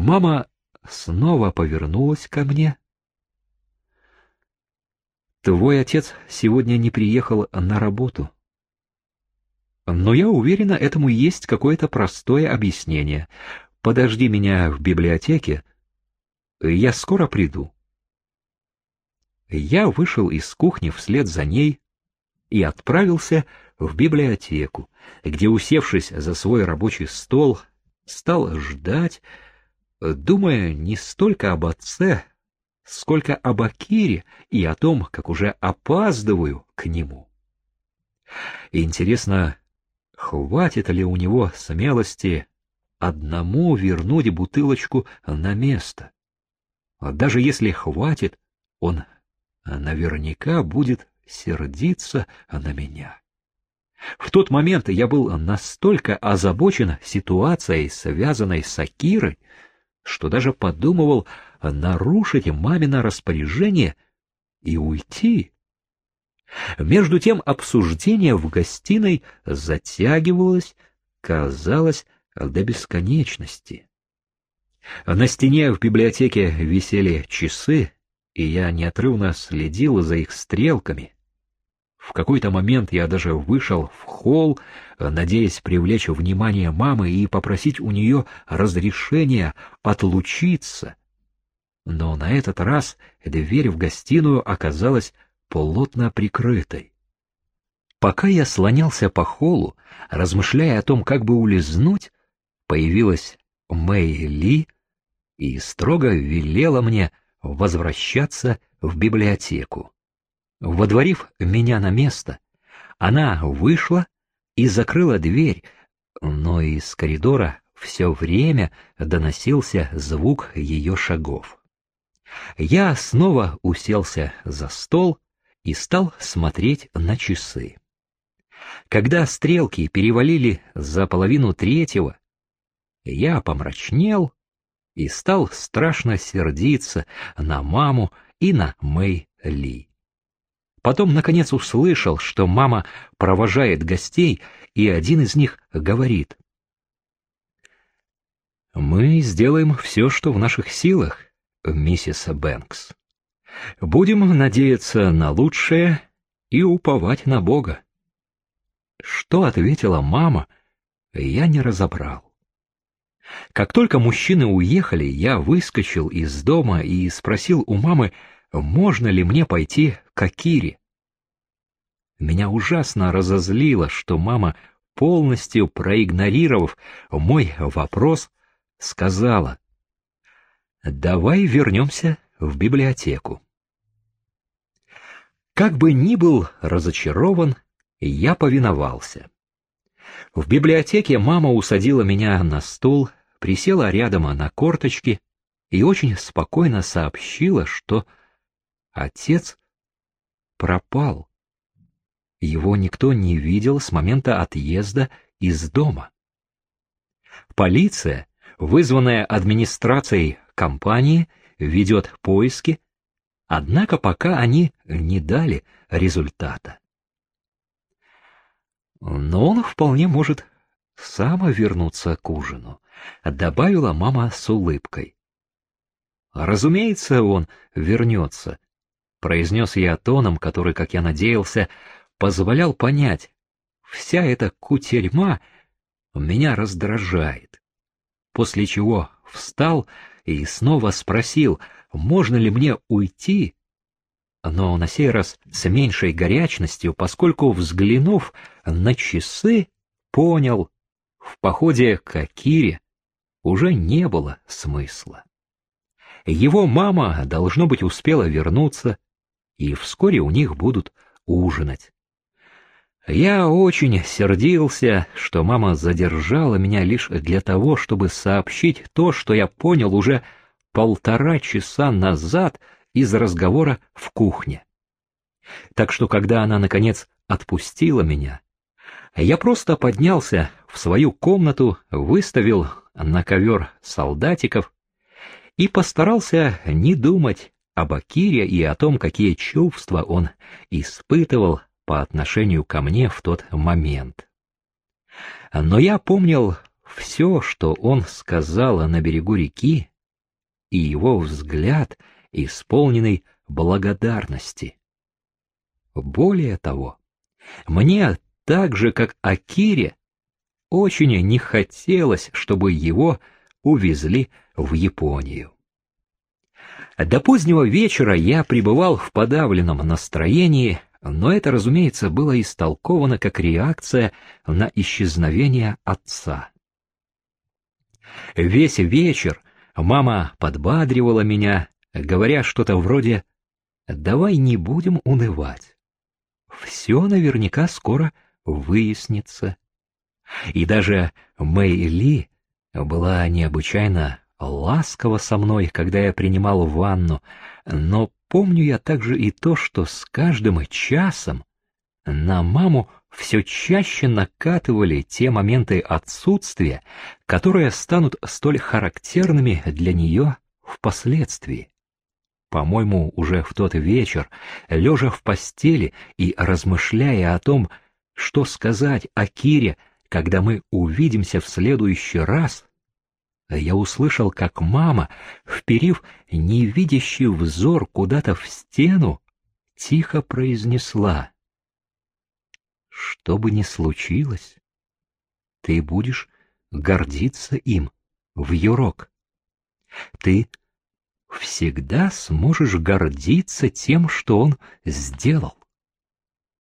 Мама снова повернулась ко мне. Твой отец сегодня не приехал на работу. Но я уверена, этому есть какое-то простое объяснение. Подожди меня в библиотеке, я скоро приду. Я вышел из кухни вслед за ней и отправился в библиотеку, где, усевшись за свой рабочий стол, стал ждать, думая не столько об отце, сколько об Акире и о том, как уже опаздываю к нему. Интересно, хватит ли у него смелости одному вернуть бутылочку на место? Даже если хватит, он наверняка будет сердиться на меня. В тот момент я был настолько озабочен ситуацией, связанной с Акирой, что даже подумывал нарушить мамино распоряжение и уйти. Между тем обсуждение в гостиной затягивалось, казалось, до бесконечности. На стене в библиотеке висели часы, и я неотрывно следил за их стрелками. В какой-то момент я даже вышел в холл, надеясь привлечь внимание мамы и попросить у нее разрешения отлучиться. Но на этот раз дверь в гостиную оказалась плотно прикрытой. Пока я слонялся по холлу, размышляя о том, как бы улизнуть, появилась Мэй Ли и строго велела мне возвращаться в библиотеку. Водворив меня на место, она вышла и закрыла дверь, но из коридора все время доносился звук ее шагов. Я снова уселся за стол и стал смотреть на часы. Когда стрелки перевалили за половину третьего, я помрачнел и стал страшно сердиться на маму и на Мэй Ли. Потом, наконец, услышал, что мама провожает гостей, и один из них говорит. «Мы сделаем все, что в наших силах, миссис Бэнкс. Будем надеяться на лучшее и уповать на Бога». Что ответила мама, я не разобрал. Как только мужчины уехали, я выскочил из дома и спросил у мамы, можно ли мне пойти к Акире. Меня ужасно разозлило, что мама, полностью проигнорировав мой вопрос, сказала, «Давай вернемся в библиотеку». Как бы ни был разочарован, я повиновался. В библиотеке мама усадила меня на стул, присела рядом на корточки и очень спокойно сообщила, что Отец пропал. Его никто не видел с момента отъезда из дома. Полиция, вызванная администрацией компании, ведет поиски, однако пока они не дали результата. Но он вполне может сам вернуться к ужину, добавила мама с улыбкой. Разумеется, он вернется, произнес я тоном, который, как я надеялся, позволял понять, вся эта кутерьма меня раздражает. После чего встал и снова спросил, можно ли мне уйти, но на сей раз с меньшей горячностью, поскольку, взглянув на часы, понял, в походе к Акире уже не было смысла. Его мама, должно быть, успела вернуться, и вскоре у них будут ужинать. Я очень сердился, что мама задержала меня лишь для того, чтобы сообщить то, что я понял уже полтора часа назад из разговора в кухне. Так что, когда она, наконец, отпустила меня, я просто поднялся в свою комнату, выставил на ковер солдатиков и постарался не думать об Акире и о том, какие чувства он испытывал по отношению ко мне в тот момент. Но я помнил все, что он сказал на берегу реки, и его взгляд, исполненный благодарности. Более того, мне так же, как Акире, очень не хотелось, чтобы его увезли в Японию. До позднего вечера я пребывал в подавленном настроении, но это, разумеется, было истолковано как реакция на исчезновение отца. Весь вечер мама подбадривала меня, говоря что-то вроде «давай не будем унывать. Все наверняка скоро выяснится». И даже Мэй Ли была необычайно ласково со мной, когда я принимал ванну, но помню я также и то, что с каждым часом на маму все чаще накатывали те моменты отсутствия, которые станут столь характерными для нее впоследствии. По-моему, уже в тот вечер, лежа в постели и размышляя о том, что сказать о Кире, когда мы увидимся в следующий раз, я услышал, как мама, вперив невидящий взор куда-то в стену, тихо произнесла. «Что бы ни случилось, ты будешь гордиться им в юрок. Ты всегда сможешь гордиться тем, что он сделал.